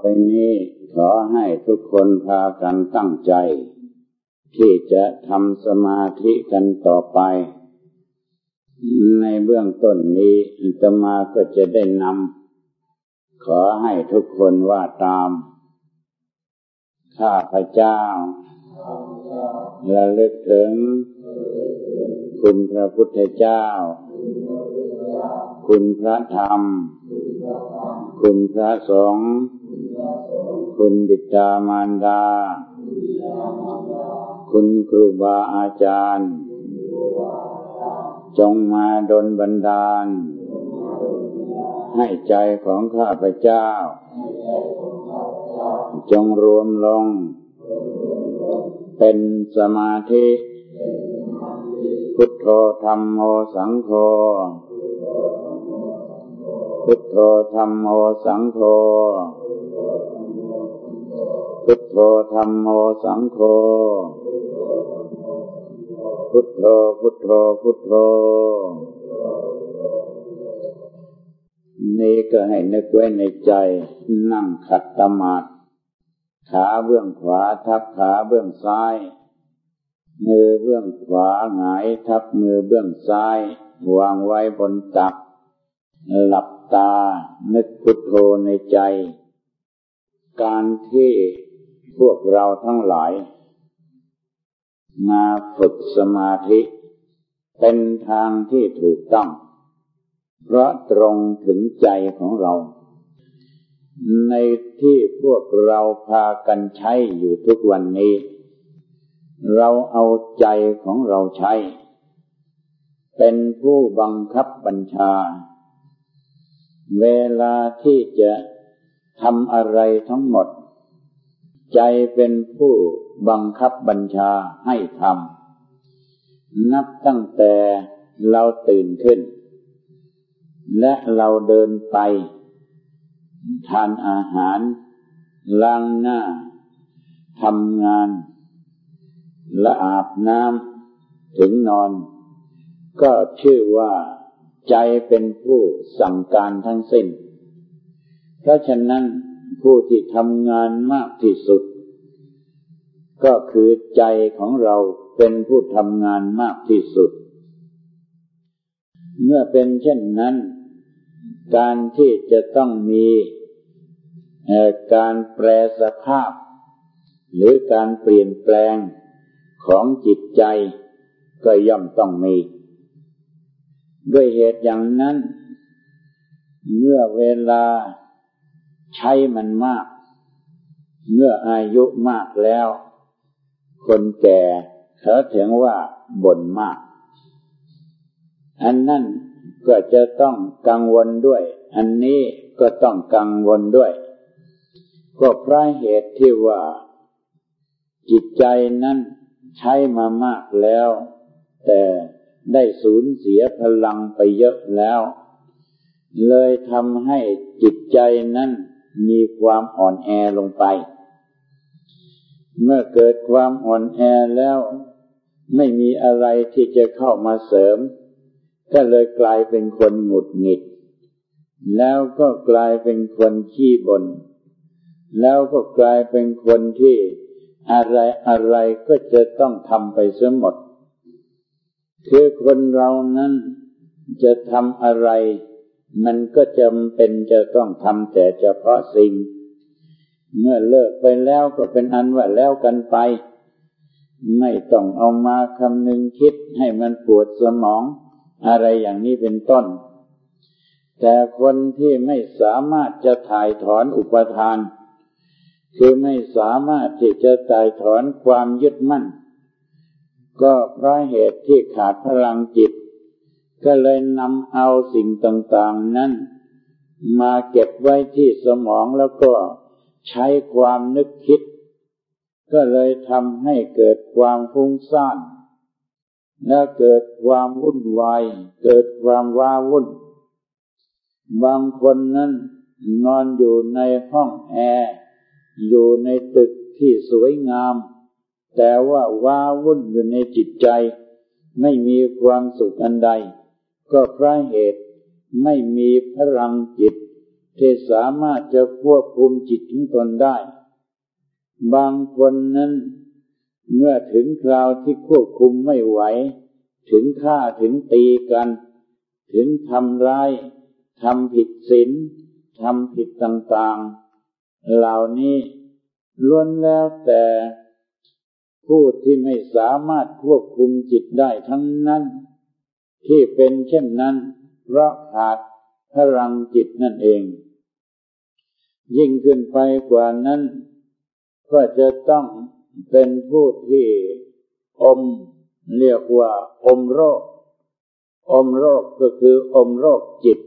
ไปนี้ขอให้ทุกคนพากันตั้งใจ ที่จะทำสมาธิกันต่อไป ในเบื้องต้นนี้ตมาก็จะได้นำขอให้ทุกคนว่าตาม ข้าพเจ้าระลึกถึง คุณพระพุทธเจ้า คุณพระธรรม คุณพระสงฆ์ คุณบิดามารดา คุณครูบาอาจารย์ จงมาดลบันดาล ให้ใจของข้าพเจ้า จงรวมลง เป็นสมาธิ พุทโธธรรมโมสังโฆพุทโธธรรมโมสังโฆ พุทโธธรรมโมสังโฆ พุทโธ พุทโธ พุทโธ นี่ก็ให้นึกไว้ในใจ นั่งขัดตมาดขาเบื้องขวาทับขาเบื้องซ้าย มือเบื้องขวาหงายทับมือเบื้องซ้าย วางไว้บนตัก หลับตา นึกพุทโธในใจ การที่ พวกเราทั้งหลาย มาฝึกสมาธิ เป็นทางที่ถูกต้อง เพราะตรงถึงใจของเรา ในที่พวกเราพากันใช้อยู่ทุกวันนี้ เราเอาใจของเราใช้ เป็นผู้บังคับบัญชา เวลาที่จะทำอะไรทั้งหมด ใจเป็นผู้บังคับบัญชาให้ทำนับตั้งแต่เราตื่นขึ้น และเราเดินไป ทานอาหาร ล้างหน้าทำงาน และอาบน้ำถึงนอน ก็ชื่อว่าใจเป็นผู้สั่งการทั้งสิ้น เพราะฉะนั้นผู้ที่ทำงานมากที่สุด ก็คือใจของเราเป็นผู้ทำงานมากที่สุด เมื่อเป็นเช่นนั้น การที่จะต้องมีการแปลสภาพ หรือการเปลี่ยนแปลงของจิตใจก็ย่อมต้องมี ด้วยเหตุอย่างนั้น เมื่อเวลาใช้มันมาก เมื่ออายุมากแล้ว คนแก่เขาถึงว่าบ่นมาก อันนั่นก็จะต้องกังวลด้วย อันนี้ก็ต้องกังวลด้วย ก็เพราะเหตุที่ว่า จิตใจนั้นใช้มามากแล้ว แต่ได้สูญเสียพลังไปเยอะแล้ว เลยทำให้จิตใจนั้นมีความอ่อนแอลงไป เมื่อเกิดความอ่อนแอแล้ว ไม่มีอะไรที่จะเข้ามาเสริม ก็เลยกลายเป็นคนหงุดหงิด แล้วก็กลายเป็นคนขี้บน่นแล้วก็กลายเป็นคนที่อะไรอะไรก็จะต้องทำไปเสียหมด คือคนเรานั้นจะทำอะไร มันก็จำเป็นจะต้องทำแต่เฉพาะสิ่ง เมื่อเลิกไปแล้วก็เป็นอันว่าแล้วกันไป ไม่ต้องเอามาคำนึงคิดให้มันปวดสมอง อะไรอย่างนี้เป็นต้น แต่คนที่ไม่สามารถจะถ่ายถอนอุปทาน คือไม่สามารถที่จะถ่ายถอนความยึดมั่น ก็เพราะเหตุที่ขาดพลังจิต ก็เลยนำเอาสิ่งต่าง ๆ นั้นมาเก็บไว้ที่สมองแล้วก็ ใช้ความนึกคิด ก็เลยทำให้เกิดความฟุ้งซ่านและเกิดความวุ่นวาย เกิดความว้าวุ่น บางคนนั้นนอนอยู่ในห้องแอร์อยู่ในตึกที่สวยงาม แต่ว่าว้าวุ่นอยู่ในจิตใจ ไม่มีความสุขอันใด ก็เพราะเหตุไม่มีพลังจิต ที่สามารถจะควบคุมจิตของตนได้ บางคนนั้น เมื่อถึงคราวที่ควบคุมไม่ไหว ถึงฆ่าถึงตีกัน ถึงทำร้ายทำผิดศีลทำผิดต่างๆ เหล่านี้ล้วนแล้วแต่ผู้ที่ไม่สามารถควบคุมจิตได้ทั้งนั้น ที่เป็นเช่นนั้นเพราะขาด พลังจิตนั่นเอง ยิ่งขึ้นไปกว่านั้น ก็จะต้องเป็นผู้ที่อมเรียกว่า อมโรค อมโรคก็คืออมโรคจิต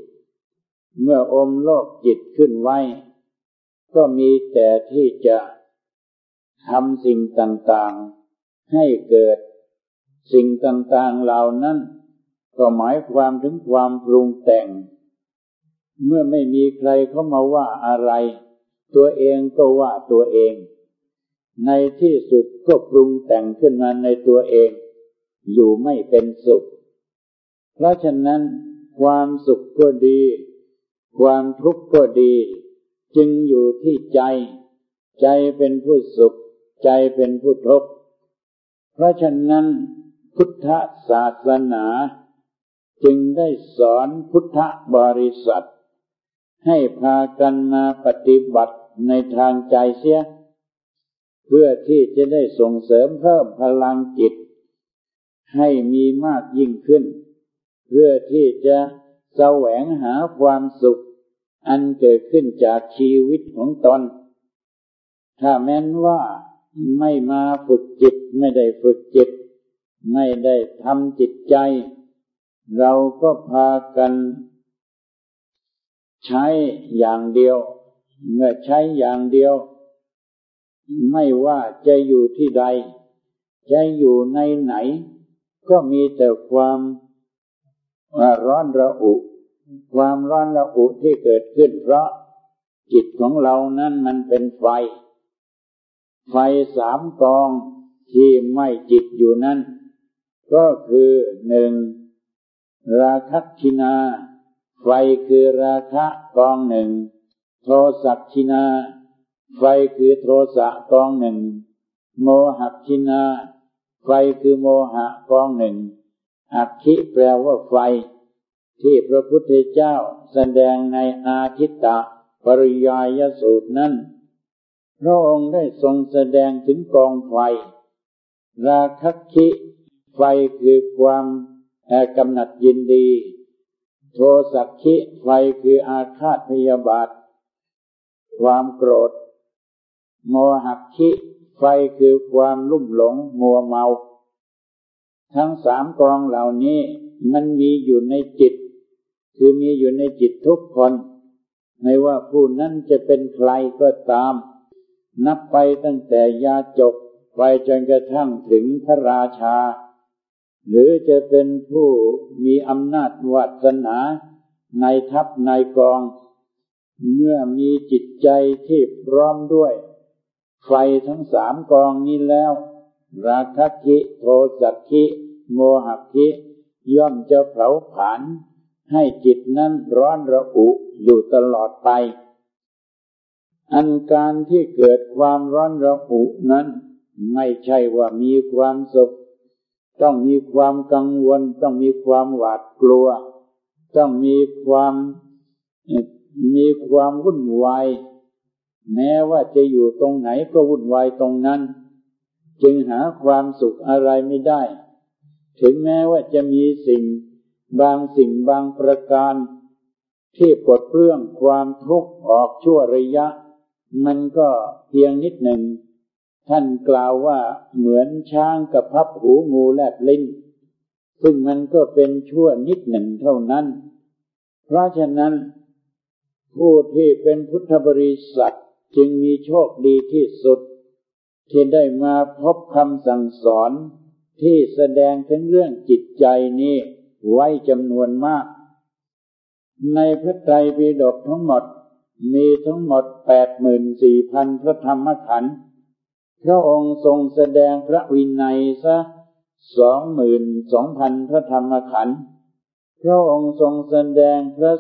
เมื่ออมโรคจิตขึ้นไว้ ก็มีแต่ที่จะทำสิ่งต่างๆ ให้เกิดสิ่งต่างๆเหล่านั้น ก็หมายความถึงความปรุงแต่ง เมื่อไม่มีใครเข้ามาว่าอะไร ตัวเองก็ว่าตัวเอง ในที่สุดก็ปรุงแต่งขึ้นมาในตัวเอง อยู่ไม่เป็นสุข เพราะฉะนั้น ความสุขก็ดี ความทุกข์ก็ดี จึงอยู่ที่ใจ ใจเป็นผู้สุข ใจเป็นผู้ทุกข์เพราะฉะนั้น พุทธศาสนา จึงได้สอนพุทธบริษัท ให้พากันมาปฏิบัติในทางใจเสีย เพื่อที่จะได้ส่งเสริมเพิ่มพลังจิต ให้มีมากยิ่งขึ้น เพื่อที่จะแสวงหาความสุข อันเกิดขึ้นจากชีวิตของตน ถ้าแม้นว่าไม่มาฝึกจิตไม่ได้ฝึกจิต ไม่ได้ทำจิตใจ เราก็พากัน ใช้อย่างเดียว เมื่อใช้อย่างเดียว ไม่ว่าจะอยู่ที่ใด จะอยู่ในไหน ก็มีแต่ความร้อนระอุ ความร้อนระอุที่เกิดขึ้น เพราะจิตของเรานั้นมันเป็นไฟ ไฟสามกองที่ไม่จิตอยู่นั้น ก็คือหนึ่งราคะชินา ไฟคือราคะกองหนึ่ง โทสักชินา ไฟคือโทสะกองหนึ่ง โมหัชินา ไฟคือโมหะกองหนึ่ง อักขิแปลว่าไฟ ที่พระพุทธเจ้าแสดงในอาทิตตะปริยายสูตรนั้น พระองค์ได้ทรงแสดงถึงกองไฟ ราคคิ ไฟคือความกำหนัดยินดี โทสักคิไฟคืออาฆาตพยาบาท ความโกรธ โมหักคิไฟคือความลุ่มหลงมัวเมา ทั้งสามกองเหล่านี้มันมีอยู่ในจิต คือมีอยู่ในจิตทุกคน ไม่ว่าผู้นั้นจะเป็นใครก็ตาม นับไปตั้งแต่ยาจกไปจนกระทั่งถึงพระราชา หรือจะเป็นผู้มีอำนาจวัสนาในทัพในกอง เมื่อมีจิตใจที่พร้อมด้วย ไฟทั้งสามกองนี้แล้ว ราคะคิโทสักคิโมหคิย่อมจะเผาผลาญให้จิตนั้นร้อนระอุอยู่ตลอดไป อันการที่เกิดความร้อนระอุนั้น ไม่ใช่ว่ามีความสุข ต้องมีความกังวล ต้องมีความหวาดกลัว ต้องมีความมีความวุ่นวาย แม้ว่าจะอยู่ตรงไหนก็วุ่นวายตรงนั้น จึงหาความสุขอะไรไม่ได้ ถึงแม้ว่าจะมีสิ่งบางสิ่งบางประการ ที่ปลดเปลื้องความทุกข์ออกชั่วระยะ มันก็เพียงนิดหนึ่ง ท่านกล่าวว่าเหมือนช้างกับพับหูงูแลบลิ้น ซึ่งมันก็เป็นชั่วนิดหนึ่งเท่านั้น เพราะฉะนั้น ผู้ที่เป็นพุทธบริษัทจึงมีโชคดีที่สุด ที่ได้มาพบคำสั่งสอนที่แสดงถึงเรื่องจิตใจนี้ไว้จำนวนมาก ในพระไตรปิฎกทั้งหมดมีทั้งหมดแปดหมื่นสี่พันพระธรรมขันธ์ พระองค์ทรงแสดงพระวินัยซะสองหมื่นสองพันพระธรรมขันธ์พระองค์ทรงแสดงพระ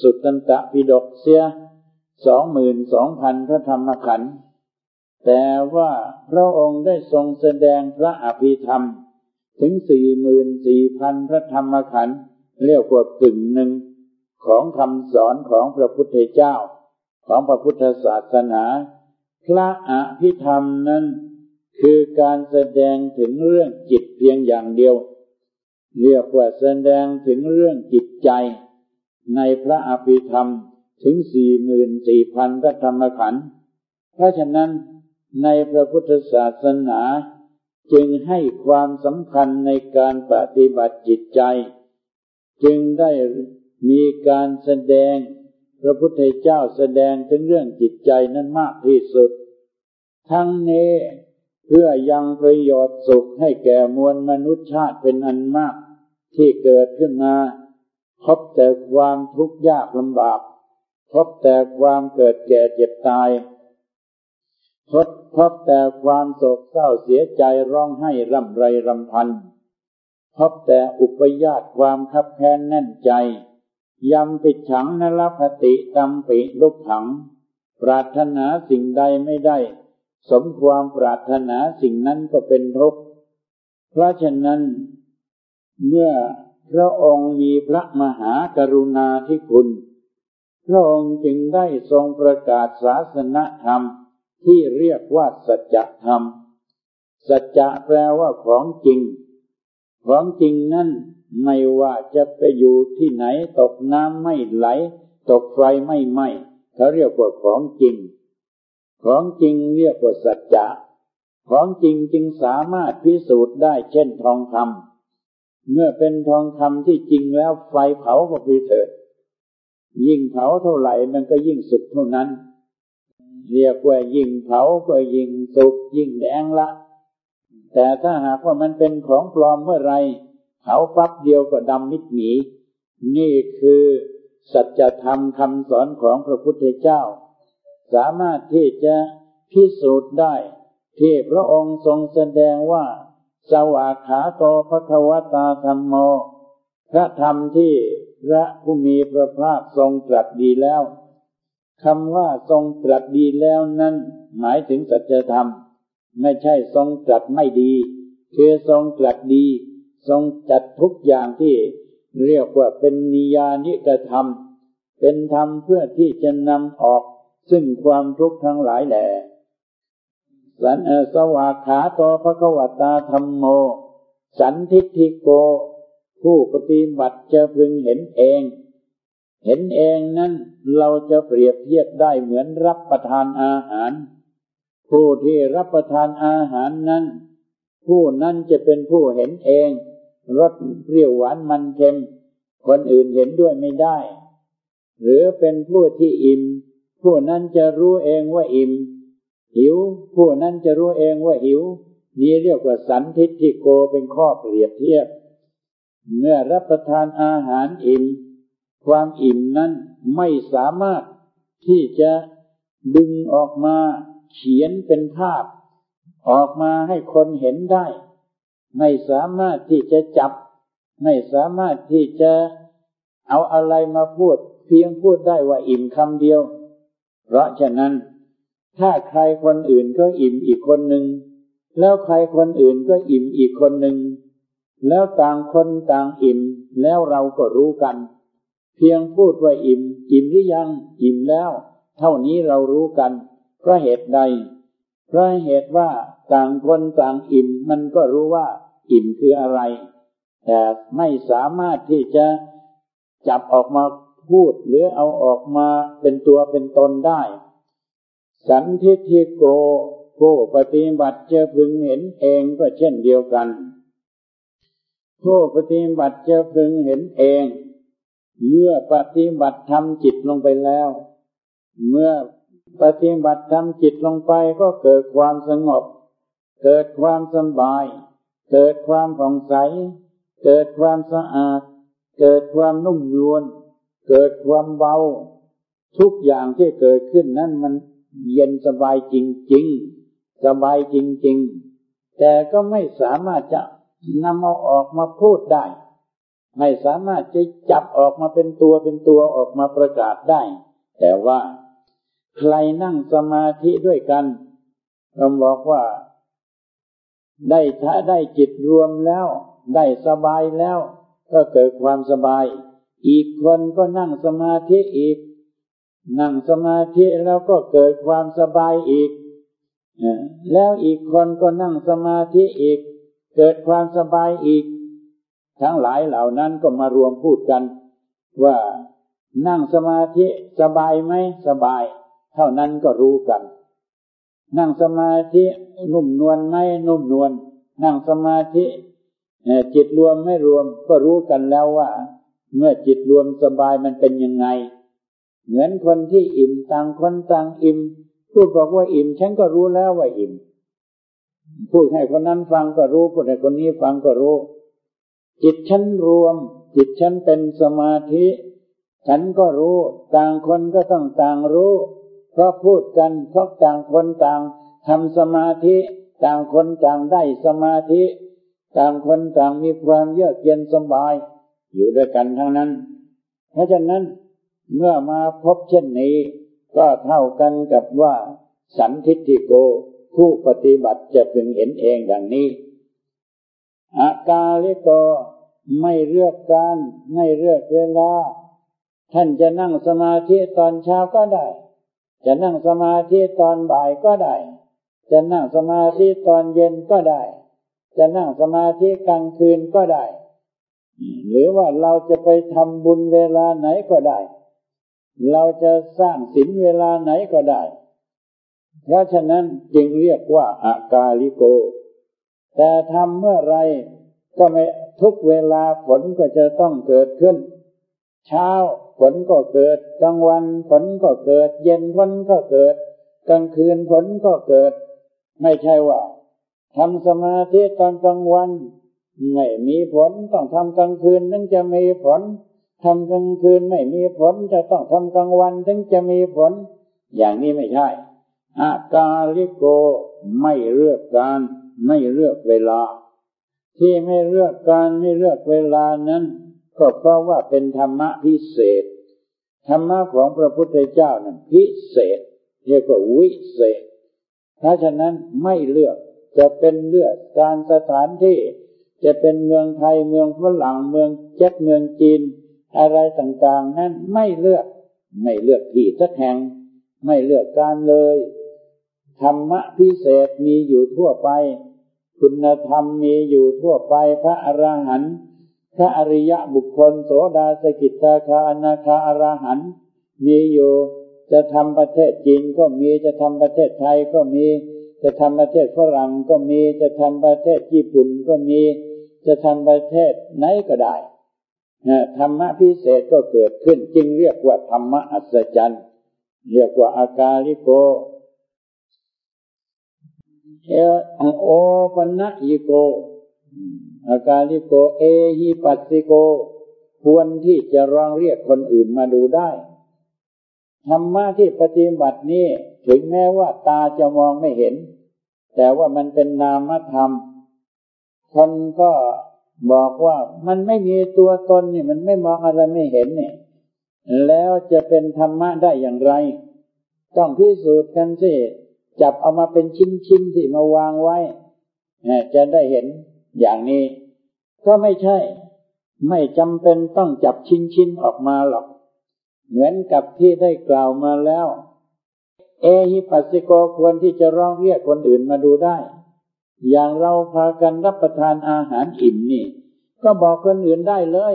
สุตตันตปิฎกเสียสองหมื่นสองพันพระธรรมขันธ์แต่ว่าพระองค์ได้ทรงแสดงพระอภิธรรม ถึงสี่หมื่นสี่พันพระธรรมขันธ์เรียกว่ากึ่งหนึ่งของคำสอนของพระพุทธเจ้า ของพระพุทธศาสนา พระอภิธรรมนั้น คือการแสดงถึงเรื่องจิตเพียงอย่างเดียว เรียกว่าแสดงถึงเรื่องจิตใจ ในพระอภิธรรมถึงสี่หมื่นสี่พันพระธรรมขันธ์เพราะฉะนั้นในพระพุทธศาสนาจึงให้ความสำคัญในการปฏิบัติจิตใจ จึงได้มีการแสดง พระพุทธเจ้าแสดงถึงเรื่องจิตใจนั้นมากที่สุด ทั้งนี้เพื่อยังประโยชน์สุขให้แก่มวลมนุษยชาติเป็นอันมาก ที่เกิดขึ้นมาพบแต่ความทุกข์ยากลำบากพบแต่ความเกิดแก่เจ็บตายพบพบแต่ความโศกเศร้าเสียใจร้องไห้ร่ำไรรำพันพบแต่อุปยาตความคับแค้นแน่นใจ ยำปิดฉังนรพติตำปิลุกถัง ปรารถนาสิ่งใดไม่ได้ สมความปรารถนาสิ่งนั้นก็เป็นทุกข์เพราะฉะนั้น เมื่อพระองค์มีพระมหากรุณาธิคุณ พระองค์จึงได้ทรงประกาศศาสนธรรมที่เรียกว่าสัจธรรม สัจจะแปลว่าของจริง ของจริงนั่น ไม่ว่าจะไปอยู่ที่ไหนตกน้ำไม่ไหล ตกไฟไม่ไหม้เขาเรียกว่าของจริง ของจริงเรียกว่าสัจจะของจริงจึงสามารถพิสูจน์ได้เช่นทองคำเมื่อเป็นทองคำที่จริงแล้วไฟเผาก็พิเถิด ยิ่งเผาเท่าไหร่มันก็ยิ่งสุดเท่านั้น เรียกว่ายิ่งเผาก็ยิ่งสุกยิ่งแดงละ แต่ถ้าหากว่ามันเป็นของปลอมเมื่อไร เผาปั๊บเดียวก็ดำมิดหมีนี่คือสัจธรรมคำสอนของพระพุทธเจ้า สามารถที่จะพิสูจน์ได้ ที่พระองค์ทรงแสดงว่า สวากขาโตพระควตาธรรมโม พระธรรมที่พระผู้มีพระภาคทรงตรัสดีแล้วคำว่าทรงตรัสดีแล้วนั้น หมายถึงสัจธรรม ไม่ใช่ทรงตรัสไม่ดี คือทรงตรัสดี ทรงจัดทุกอย่างที่เรียกว่าเป็นนิยานิกธรรมเป็นธรรมเพื่อที่จะนำออก ซึ่งความทุกข์ทั้งหลายแหล่สันสวาขาตพระกวตาธรรมโม สันทิฏฐิโก ผู้ปฏิบัติจะพึงเห็นเอง เห็นเองนั้นเราจะเปรียบเทียบได้เหมือนรับประทานอาหาร ผู้ที่รับประทานอาหารนั้น ผู้นั้นจะเป็นผู้เห็นเองรสเปรี้ยวหวานมันเค็ม คนอื่นเห็นด้วยไม่ได้ หรือเป็นผู้ที่อิ่ม ผู้นั้นจะรู้เองว่าอิ่ม หิว ผู้นั้นจะรู้เองว่าหิว นี้เรียกว่าสันทิฏฐิโกเป็นข้อเปรียบเทียบ เมื่อรับประทานอาหารอิ่ม ความอิ่มนั้นไม่สามารถที่จะดึงออกมาเขียนเป็นภาพ ออกมาให้คนเห็นได้ ไม่สามารถที่จะจับ ไม่สามารถที่จะเอาอะไรมาพูด เพียงพูดได้ว่าอิ่มคำเดียว เพราะฉะนั้น ถ้าใครคนอื่นก็อิ่มอีกคนหนึ่งแล้วใครคนอื่นก็อิ่มอีกคนหนึ่งแล้วต่างคนต่างอิ่ม แล้วเราก็รู้กัน เพียงพูดว่าอิ่ม อิ่มหรือยัง อิ่มแล้ว เท่านี้เรารู้กันเพราะเหตุใด เพราะเหตุว่าต่างคนต่างอิ่มมันก็รู้ว่าอิ่มคืออะไร แต่ไม่สามารถที่จะจับออกมาพูดหรือเอาออกมาเป็นตัวเป็นตนได้ สันทิฏฐิโกผู้ปฏิบัติจะพึงเห็นเองก็เช่นเดียวกันผู้ปฏิบัติจะพึงเห็นเอง เมื่อปฏิบัติทำจิตลงไปแล้ว เมื่อ ปฏิบัติทำจิตลงไปก็เกิดความสงบ เกิดความสบาย เกิดความผ่องใส เกิดความสะอาด เกิดความนุ่มนวล เกิดความเบา ทุกอย่างที่เกิดขึ้นนั้นมันเย็นสบายจริงๆ สบายจริงๆ แต่ก็ไม่สามารถจะนำเอาออกมาพูดได้ ไม่สามารถจะจับออกมาเป็นตัวเป็นตัวออกมาประกาศได้ แต่ว่า ใครนั่งสมาธิด้วยกันเราบอกว่า ได้ถ้าได้จิตรวมแล้ว ได้สบายแล้ว ก็เกิดความสบาย อีกคนก็นั่งสมาธิอีก นั่งสมาธิแล้วก็เกิดความสบายอีก แล้วอีกคนก็นั่งสมาธิอีก เกิดความสบายอีก ทั้งหลายเหล่านั้นก็มารวมพูดกัน ว่านั่งสมาธิสบายไหมสบาย เท่านั้นก็รู้กัน นั่งสมาธินุ่มนวลไหมนุ่มนวลนั่งสมาธิจิตรวมไม่รวมก็รู้กันแล้วว่า เมื่อจิตรวมสบายมันเป็นยังไง เหมือนคนที่อิ่มต่างคนต่างอิ่มพูดบอกว่าอิ่มฉันก็รู้แล้วว่าอิ่มพูดให้คนนั้นฟังก็รู้พูดให้คนนี้ฟังก็รู้ จิตฉันรวม จิตฉันเป็นสมาธิ ฉันก็รู้ ต่างคนก็ต้องต่างรู้ เพราะพูดกันเพราะต่างคนต่างทำสมาธิ ต่างคนต่างได้สมาธิ ต่างคนต่างมีความเยือกเย็นสบาย อยู่ด้วยกันทั้งนั้น เพราะฉะนั้นเมื่อมาพบเช่นนี้ ก็เท่ากันกับว่า สันทิฏฐิโก ผู้ปฏิบัติจะพึงเห็นเองดังนี้ อากาลิโกไม่เลือกการ ไม่เลือกเวลา ท่านจะนั่งสมาธิตอนเช้าก็ได้ จะนั่งสมาธิตอนบ่ายก็ได้ จะนั่งสมาธิตอนเย็นก็ได้ จะนั่งสมาธิกลางคืนก็ได้ หรือว่าเราจะไปทำบุญเวลาไหนก็ได้ เราจะสร้างศีลเวลาไหนก็ได้ เพราะฉะนั้นจึงเรียกว่าอากาลิโก แต่ทำเมื่อไรก็ไม่ทุกเวลาผลก็จะต้องเกิดขึ้น เช้า ผลก็เกิด กลางวันผลก็เกิด เย็นผลก็เกิด กลางคืนผลก็เกิด ไม่ใช่ว่าทำสมาธิตอนกลางวันไม่มีผลต้องทำกลางคืนนั่นจะมีผลทำกลางคืนไม่มีผลจะต้องทำกลางวันถึงจะมีผล อย่างนี้ไม่ใช่อากาลิโกไม่เลือกการไม่เลือกเวลา ที่ไม่เลือกการไม่เลือกเวลานั้น ก็เพราะว่าเป็นธรรมะพิเศษ ธรรมะของพระพุทธเจ้านั้นพิเศษ เรียกว่าวิเศษ เพราะฉะนั้นไม่เลือกจะเป็นเลือกการสถานที่ จะเป็นเมืองไทยเมืองฝรั่งเมืองเจ็กเมืองจีน อะไรต่างๆนั้นไม่เลือก ไม่เลือกที่สักแห่ง ไม่เลือกการเลย ธรรมะพิเศษมีอยู่ทั่วไป คุณธรรมมีอยู่ทั่วไปพระอรหันต์ พระอริยะบุคคลโสดาสกิทาคาอนาคาอรหันมีอยู่ จะทำประเทศจีนก็มีจะทำประเทศไทยก็มี จะทำประเทศฝรั่งก็มี จะทำประเทศญี่ปุ่นก็มี จะทำประเทศไหนก็ได้ธรรมะพิเศษก็เกิดขึ้นจึงเรียกว่าธรรมะอัศจรรย์เรียกว่าอากาลิโกเอโอปัญญิโก อาการลิโกเอหิปัสสิโก ควรที่จะร้องเรียกคนอื่นมาดูได้ธรรมะที่ปฏิบัตินี้ถึงแม้ว่าตาจะมองไม่เห็น แต่ว่ามันเป็นนามธรรม คนก็บอกว่ามันไม่มีตัวตนนี่มันไม่มองอะไรไม่เห็นเนี่ยแล้วจะเป็นธรรมะได้อย่างไร ต้องพิสูจน์กันสิจับเอามาเป็นชิ้นๆที่มาวางไว้จะได้เห็น อย่างนี้ ก็ไม่ใช่ ไม่จำเป็นต้องจับชิ้นๆออกมาหรอก เหมือนกับที่ได้กล่าวมาแล้ว เอหิปัสสิโกควรที่จะร้องเรียกคนอื่นมาดูได้ อย่างเราพากันรับประทานอาหารอิ่มนี่ ก็บอกคนอื่นได้เลย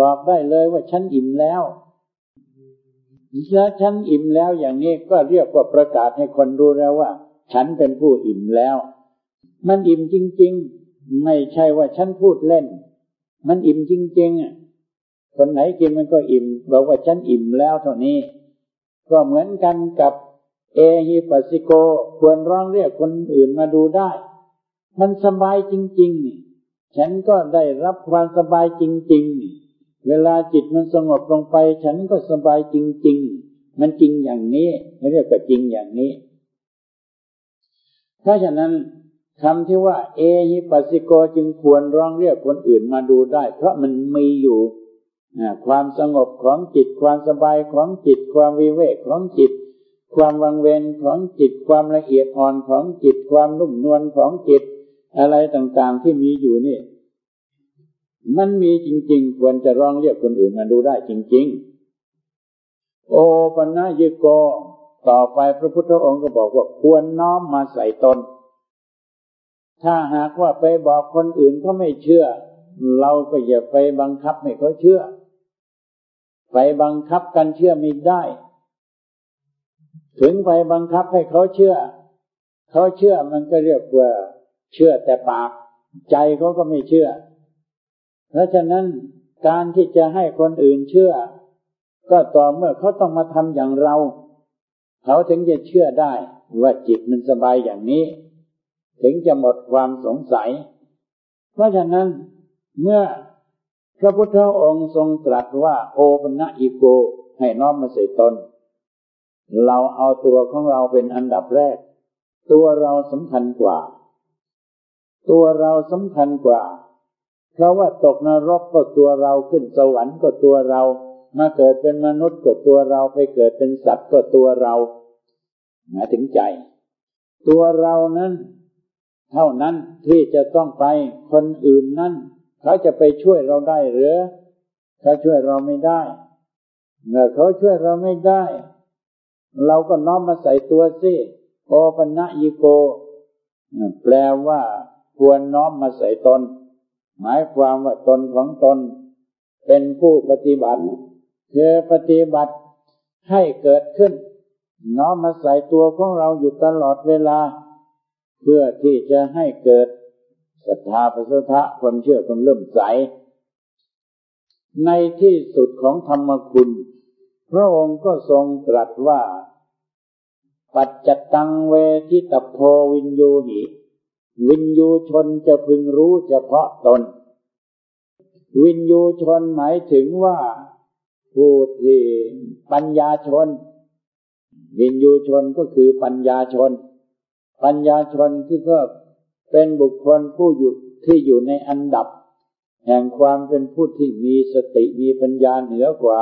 บอกได้เลยว่าฉันอิ่มแล้วถ้าฉันอิ่มแล้วอย่างนี้ก็เรียกว่าประกาศให้คนรู้แล้วว่า ฉันเป็นผู้อิ่มแล้ว มันอิ่มจริงๆ ไม่ใช่ว่าฉันพูดเล่น มันอิ่มจริงๆอะคนไหนกินมันก็อิ่ม บอกว่าฉันอิ่มแล้วเท่านี้ ก็เหมือนกันกับเอฮิปัสสิโกควรร้องเรียกคนอื่นมาดูได้ มันสบายจริง ๆ นี่ ฉันก็ได้รับความสบายจริงๆเวลาจิตมันสงบลงไป ฉันก็สบายจริง ๆ มันจริงอย่างนี้เรียกว่าจริงอย่างนี้ เพราะฉะนั้น คำที่ว่า เอหิปัสสิโกจึงควรร้องเรียกคนอื่นมาดูได้ เพราะมันมีอยู่ความสงบของจิต ความสบายของจิต ความวิเวกของจิต ความวังเวงของจิต ความละเอียดอ่อนของจิต ความนุ่มนวลของจิต อะไรต่างๆที่มีอยู่นี่ มันมีจริง ๆ ควรจะร้องเรียกคนอื่นมาดูได้จริง ๆ โอปัญญิโก ต่อไปพระพุทธองค์ก็บอกว่าควรน้อมมาใส่ตน ถ้าหากว่าไปบอกคนอื่นเขาไม่เชื่อ เราก็อย่าไปบังคับให้เขาเชื่อ ไปบังคับกันเชื่อไม่ได้ ถึงไปบังคับให้เขาเชื่อ เขาเชื่อมันก็เรียกว่าเชื่อแต่ปาก ใจเขาก็ไม่เชื่อ เพราะฉะนั้นการที่จะให้คนอื่นเชื่อ ก็ต่อเมื่อเขาต้องมาทำอย่างเรา เขาถึงจะเชื่อได้ว่าจิตมันสบายอย่างนี้ ถึงจะหมดความสงสัย เพราะฉะนั้นเมื่อพระพุทธองค์ทรงตรัสว่าโอปนะอิโกให้น้อมมาใส่ตน เราเอาตัวของเราเป็นอันดับแรก ตัวเราสำคัญกว่า ตัวเราสำคัญกว่า เพราะว่าตกนรกก็ตัวเราขึ้นสวรรค์ก็ตัวเรา มาเกิดเป็นมนุษย์ก็ตัวเราไปเกิดเป็นสัตว์ก็ตัวเราหมายถึงใจ ตัวเรานั้น เท่านั้นที่จะต้องไปคนอื่นนั้นเขาจะไปช่วยเราได้หรือเขาช่วยเราไม่ได้เมื่อเขาช่วยเราไม่ได้ เราก็น้อมมาใส่ตัวสิโอปนะยิโก แปลว่าควรน้อมมาใส่ตน หมายความว่าตนของตน เป็นผู้ปฏิบัติคือปฏิบัติให้เกิดขึ้น น้อมมาใส่ตัวของเราอยู่ตลอดเวลา เพื่อที่จะให้เกิดศรัทธาประสทะความเชื่อความเริ่มใส ในที่สุดของธรรมคุณ พระองค์ก็ทรงตรัสว่า ปัจจตังเวทิตโพวินยูหิ วินยูชนจะพึงรู้เฉพาะตน วินยูชนหมายถึงว่าผู้ที่ปัญญาชน วินยูชนก็คือปัญญาชน ปัญญาชนคือก็เป็นบุคคลผู้อยู่ที่อยู่ในอันดับ แห่งความเป็นผู้ที่มีสติมีปัญญาเหนือกว่า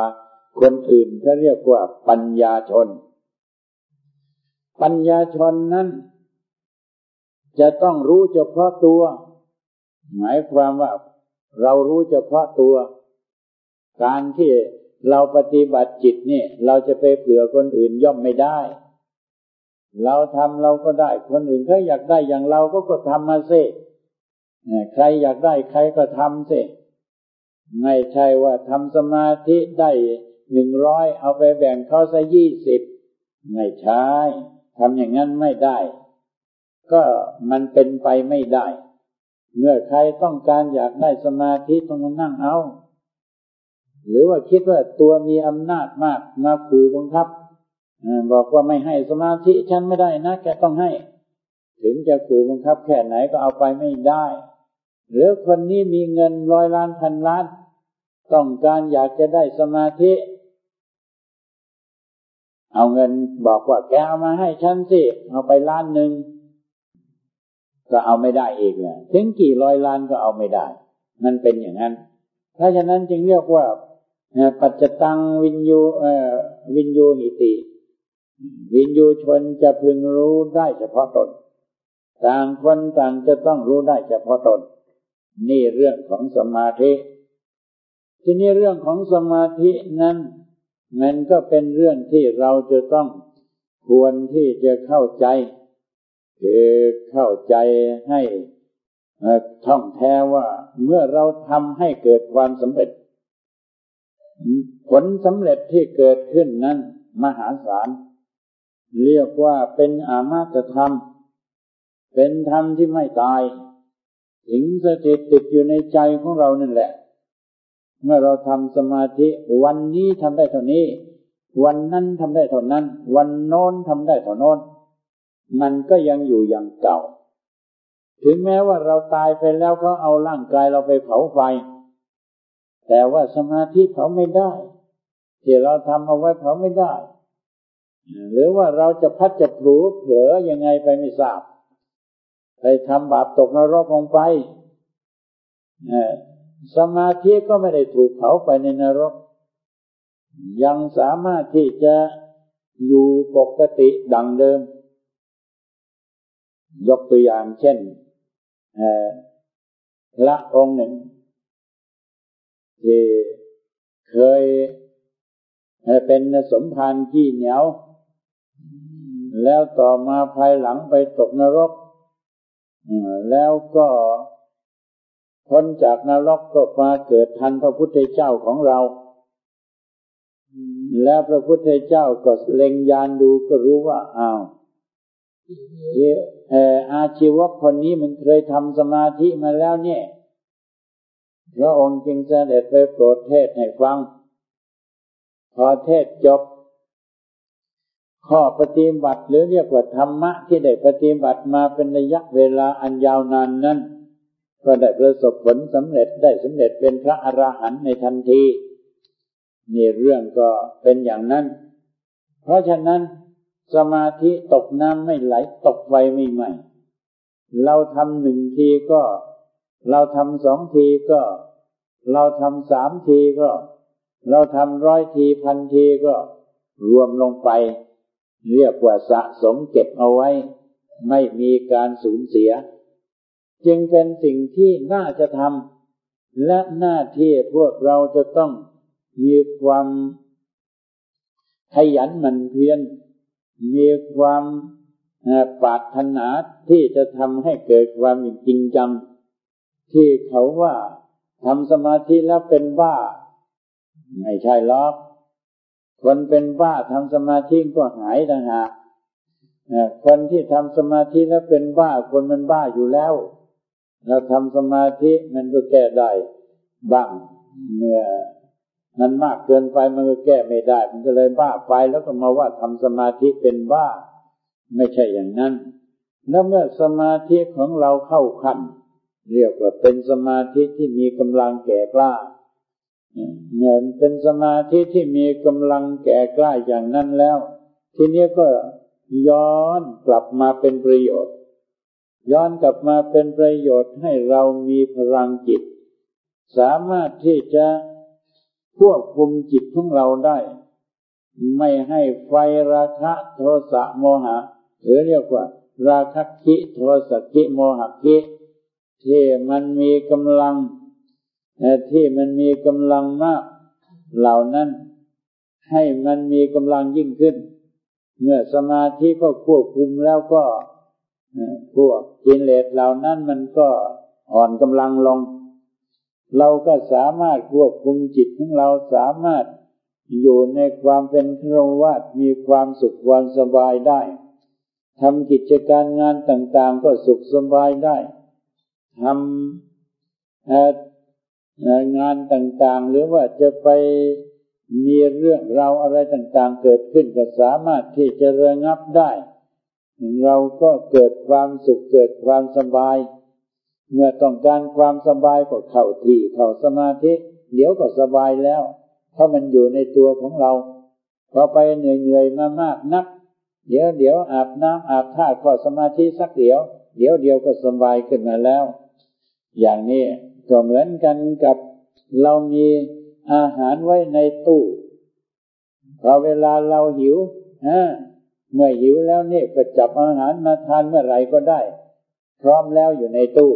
คนอื่นเขาเรียกว่าปัญญาชน ปัญญาชนนั้น จะต้องรู้เฉพาะตัว หมายความว่าเรารู้เฉพาะตัว การที่เราปฏิบัติจิตนี่ เราจะไปเผื่อคนอื่นย่อมไม่ได้ เราทำเราก็ได้ คนอื่นเขาอยากได้อย่างเราก็ก็ทำมาสิใครอยากได้ใครก็ทำสิไม่ใช่ว่าทำสมาธิได้หนึ่งร้อยเอาไปแบ่งเขาซะยี่สิบไม่ใช่ทำอย่างนั้นไม่ได้ ก็มันเป็นไปไม่ได้ เมื่อใครต้องการอยากได้สมาธิต้องมานั่งเอา หรือว่าคิดว่าตัวมีอำนาจมากมาขู่บังคับ บอกว่าไม่ให้สมาธิฉันไม่ได้นะแกต้องให้ ถึงจะขู่บังคับแค่ไหนก็เอาไปไม่ได้ หรือคนนี้มีเงินร้อยล้านพันล้าน ต้องการอยากจะได้สมาธิ เอาเงินบอกว่าแกเอามาให้ฉันสิ เอาไปล้านหนึ่งก็เอาไม่ได้อีกเลยถึงกี่ร้อยล้านก็เอาไม่ได้ มันเป็นอย่างนั้น เพราะฉะนั้นจึงเรียกว่าปัจจตังวินยูวินยูหิติ วินยูชนจะพึงรู้ได้เฉพาะตน ต่างคนต่างจะต้องรู้ได้เฉพาะตน นี่เรื่องของสมาธิ ทีนี้เรื่องของสมาธินั้นมันก็เป็นเรื่องที่เราจะต้องควรที่จะเข้าใจคือเข้าใจให้ท่องแท้ว่าเมื่อเราทำให้เกิดความสำเร็จ ผลสำเร็จที่เกิดขึ้นนั้น มหาศาล เรียกว่าเป็นอามาตธรรม เป็นธรรมที่ไม่ตายถึงสถิตติดอยู่ในใจของเรานั่นแหละ เมื่อเราทำสมาธิวันนี้ทำได้เท่านี้ วันนั้นทำได้เท่านั้น วันโน้นทำได้เท่าโน้น มันก็ยังอยู่อย่างเก่า ถึงแม้ว่าเราตายไปแล้วก็เอาร่างกายเราไปเผาไฟ แต่ว่าสมาธิเผาไม่ได้ ที่เราทำเอาไว้เผาไม่ได้ หรือว่าเราจะพัดจะผูเผลอยังไงไปไม่ทราบ ไปทำบาปตกนรกลงไปสมาธิก็ไม่ได้ถูกเผาไปในนรก ยังสามารถที่จะอยู่ปกติดังเดิม ยกตัวอย่างเช่นพระองค์หนึ่งที่เคยเป็นสมภารขี้เหนียว แล้วต่อมาภายหลังไปตกนรกแล้วก็พ้นจากนรกก็มาเกิดทันพระพุทธเจ้าของเรา แล้วพระพุทธเจ้าก็เล็งยานดูก็รู้ว่าอ้าวอาชีวคนนี้มันเคยทำสมาธิมาแล้วเนี่ยพระองค์จึงเสด็จไปโปรดเทศให้ฟัง พอเทศจบ ข้อปฏิบัติหรือเรียกว่าธรรมะที่ได้ปฏิบัติมาเป็นระยะเวลาอันยาวนานนั้นก็ได้ประสบผลสำเร็จได้สำเร็จเป็นพระอรหันต์ในทันทีนี่เรื่องก็เป็นอย่างนั้น เพราะฉะนั้น สมาธิตกน้ำไม่ไหลตกไฟไม่ไหมเราทำหนึ่งทีก็ เราทำสองทีก็ เราทำสามทีก็ เราทำร้อยทีพันทีก็ รวมลงไป เรียกว่าสะสมเก็บเอาไว้ ไม่มีการสูญเสีย จึงเป็นสิ่งที่น่าจะทำและหน้าที่พวกเราจะต้องมีความขยันหมั่นเพียรมีความปรารถนาที่จะทำให้เกิดความจริงจังที่เขาว่าทำสมาธิแล้วเป็นบ้า ไม่ใช่หรอก คนเป็นบ้าทำสมาธิก็หายต่างหากคนที่ทำสมาธิแล้วเป็นบ้าคนมันบ้าอยู่แล้ว เราทำสมาธิมันก็แก้ได้บ้างเมื่อนั้นมากเกินไปมันก็แก้ไม่ได้ มันก็เลยบ้าไปแล้วก็มาว่าทำสมาธิเป็นบ้า ไม่ใช่อย่างนั้น แล้วเมื่อสมาธิของเราเข้าขั้นเรียกว่าเป็นสมาธิที่มีกำลังแก่กล้า เหมือนเป็นสมาธิที่มีกำลังแก่กล้าอย่างนั้นแล้ว ทีนี้ก็ย้อนกลับมาเป็นประโยชน์ ย้อนกลับมาเป็นประโยชน์ให้เรามีพลังจิต สามารถที่จะควบคุมจิตของเราได้ ไม่ให้ไฟราคะโทสะโมหะ หรือเรียกว่า ราคะคิโทสะคิโมหะคิที่มันมีกำลัง ที่มันมีกำลังมาก เหล่านั้นให้มันมีกำลังยิ่งขึ้น เมื่อสมาธิก็ควบคุมแล้วก็พวกกินเลสเหล่านั้นมันก็อ่อนกำลังลง เราก็สามารถควบคุมจิตของเราสามารถอยู่ในความเป็นครวาสมีความสุขควันสบายได้ทำกิจการงานต่าง ๆ ก็สุขสบายได้ทำ งานต่างๆ หรือว่าจะไปมีเรื่องราวอะไรต่างๆ เกิดขึ้นก็สามารถที่จะระงับได้ เราก็เกิดความสุขเกิดความสบาย เมื่อต้องการความสบายก็เข้าที่เข้าสมาธิเดี๋ยวก็สบายแล้ว เพราะมันอยู่ในตัวของเราพอไปเหนื่อยๆมามากนัก เดี๋ยวเดี๋ยวอาบน้ำอาบท่าก็สมาธิสักเดี๋ยว เดี๋ยวเดียวก็สบายขึ้นมาแล้ว อย่างนี้ ก็เหมือนกันกับเรามีอาหารไว้ในตู้พอเวลาเราหิวเมื่อหิวแล้วนี่ก็จับอาหารมาทานเมื่อไหร่ก็ได้ พร้อมแล้วอยู่ในตู้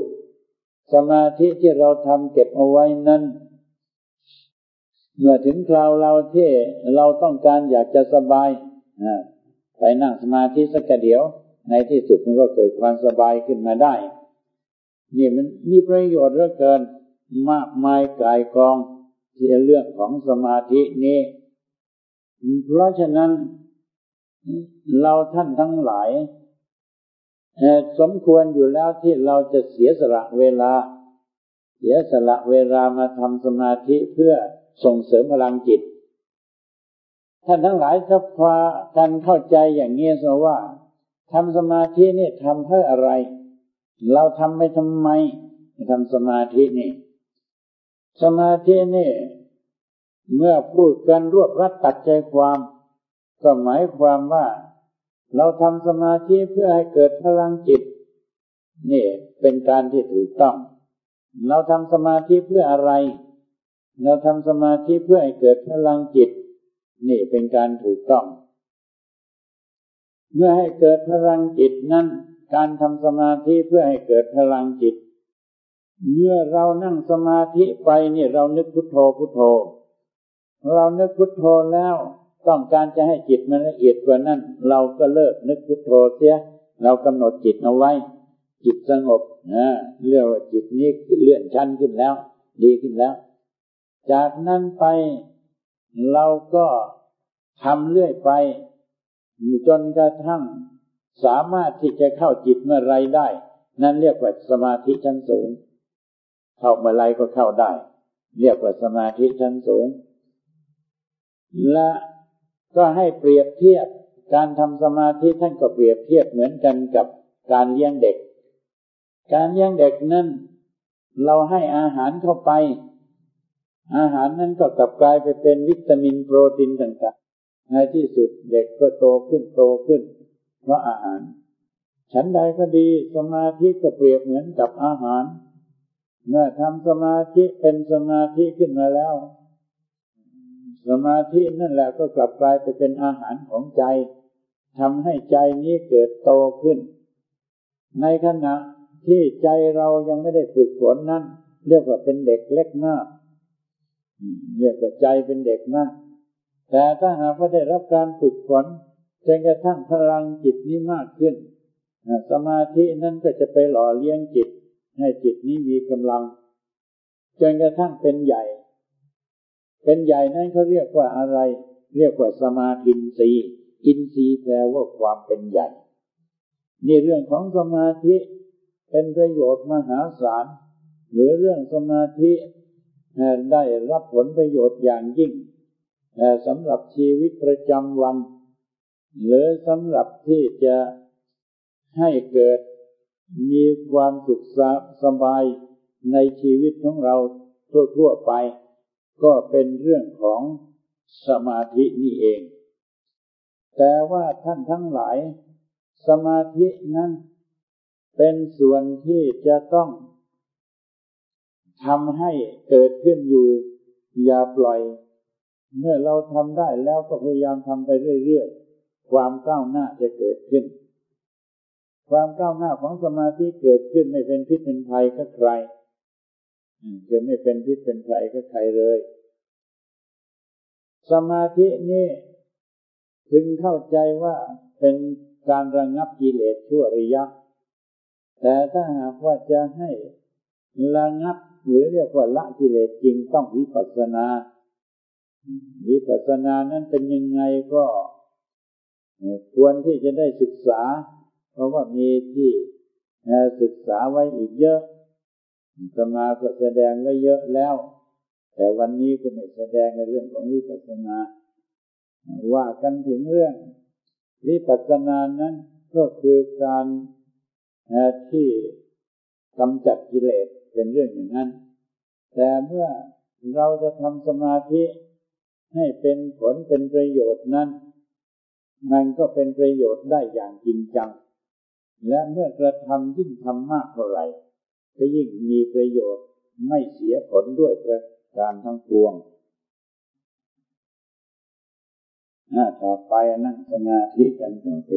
สมาธิที่เราทำเก็บเอาไว้นั้นเมื่อถึงคราวเราที่เราต้องการอยากจะสบายไปนั่งสมาธิสักเดียว ในที่สุดมันก็เกิดความสบายขึ้นมาได้ นี่มันมีประโยชน์เหลือเกิน มากมายกายกองที่เรื่องของสมาธินี้ เพราะฉะนั้น เราท่านทั้งหลายสมควรอยู่แล้วที่เราจะเสียสละเวลา เสียสละเวลามาทำสมาธิเพื่อส่งเสริมพลังจิต ท่านทั้งหลายถ้าพากันเข้าใจอย่างนี้สว่าทำสมาธินี่ทำเพื่ออะไร เราทำไปทำไมทำสมาธินี่ สมาธินี่ เมื่อพูดกันรวบรัดตัดใจความ ก็หมายความว่า เราทำสมาธิเพื่อให้เกิดพลังจิต นี่เป็นการที่ถูกต้อง เราทำสมาธิเพื่ออะไร เราทำสมาธิเพื่อให้เกิดพลังจิต นี่เป็นการถูกต้อง เมื่อให้เกิดพลังจิตนั้น การทำสมาธิเพื่อให้เกิดพลังจิต เมื่อเรานั่งสมาธิไปนี่เรานึกพุทโธพุทโธ เรานึกพุทโธแล้วต้องการจะให้จิตมันละเอียดกว่านั้น เราก็เลิกนึกพุทโธเสีย เรากำหนดจิตเอาไว้ จิตสงบนะเรียกว่าจิตนี้เลื่อนชั้นขึ้นแล้ว ดีขึ้นแล้ว จากนั้นไปเราก็ทำเรื่อยไปจนกระทั่ง สามารถที่จะเข้าจิตเมื่อไรได้ นั่นเรียกว่าสมาธิชั้นสูง เข้าเมื่อไรก็เข้าได้ เรียกว่าสมาธิชั้นสูง และก็ให้เปรียบเทียบการทำสมาธิท่านก็เปรียบเทียบเหมือนกันกับการเลี้ยงเด็ก การเลี้ยงเด็กนั้นเราให้อาหารเข้าไป อาหารนั้นก็กลับกลายไปเป็นวิตามินโปรตีนต่างๆในที่สุดเด็กก็โตขึ้นโตขึ้น เพราะอาหาร ฉันใดก็ดีสมาธิก็เปรียบเหมือนกับอาหาร เมื่อทำสมาธิเป็นสมาธิขึ้นมาแล้ว สมาธินั่นแหละก็กลับกลายไปเป็นอาหารของใจทำให้ใจนี้เกิดโตขึ้น ในขณะที่ใจเรายังไม่ได้ฝึกฝนนั้นเรียกว่าเป็นเด็กเล็กมากเรียกว่าใจเป็นเด็กมากแต่ถ้าหากว่าได้รับการฝึกฝน จนกระทั่งพลังจิตนี้มากขึ้น สมาธินั้นก็จะไปหล่อเลี้ยงจิต ให้จิตนี้มีกำลัง จนกระทั่งเป็นใหญ่ เป็นใหญ่นั้นเขาเรียกว่าอะไร เรียกว่าสมาธินรีอินทรีย์แปลว่าความเป็นใหญ่ นี่เรื่องของสมาธิเป็นประโยชน์มหาศาล หรือเรื่องสมาธิได้รับผลประโยชน์อย่างยิ่งสำหรับชีวิตประจำวัน หรือสำหรับที่จะให้เกิดมีความสุขสบายในชีวิตของเราทั่วๆไป ก็เป็นเรื่องของสมาธินี่เอง แต่ว่าท่านทั้งหลาย สมาธินั้นเป็นส่วนที่จะต้องทำให้เกิดขึ้นอยู่ อย่าปล่อย เมื่อเราทำได้แล้วก็พยายามทำไปเรื่อยๆ ความก้าวหน้าจะเกิดขึ้น ความก้าวหน้าของสมาธิเกิดขึ้นไม่เป็นพิษเป็นภัยกับใครจะไม่เป็นพิษเป็นภัยกับใครเลย สมาธินี่พึงเข้าใจว่าเป็นการระงับกิเลสชั่วระยะ แต่ถ้าหากว่าจะให้ระงับหรือเรียกว่าละกิเลสจริงต้องวิปัสสนา วิปัสสนานั้นเป็นยังไงก็ ควรที่จะได้ศึกษา เพราะว่ามีที่ศึกษาไว้อีกเยอะสมาก็แสดงไว้เยอะแล้ว แต่วันนี้ก็ไม่แสดงในเรื่องของวิปัสสนา ว่ากันถึงเรื่องวิปัสสนานั้นก็คือการที่กำจัดกิเลสเป็นเรื่องอย่างนั้น แต่เมื่อเราจะทำสมาธิให้เป็นผลเป็นประโยชน์นั้น มันก็เป็นประโยชน์ได้อย่างจริงจัง และเมื่อกระทำยิ่งทำมากเท่าไหร่ก็ยิ่งมีประโยชน์ไม่เสียผลด้วยประการทั้งปวงต่อไปนั่งสมาธิกันต่อไป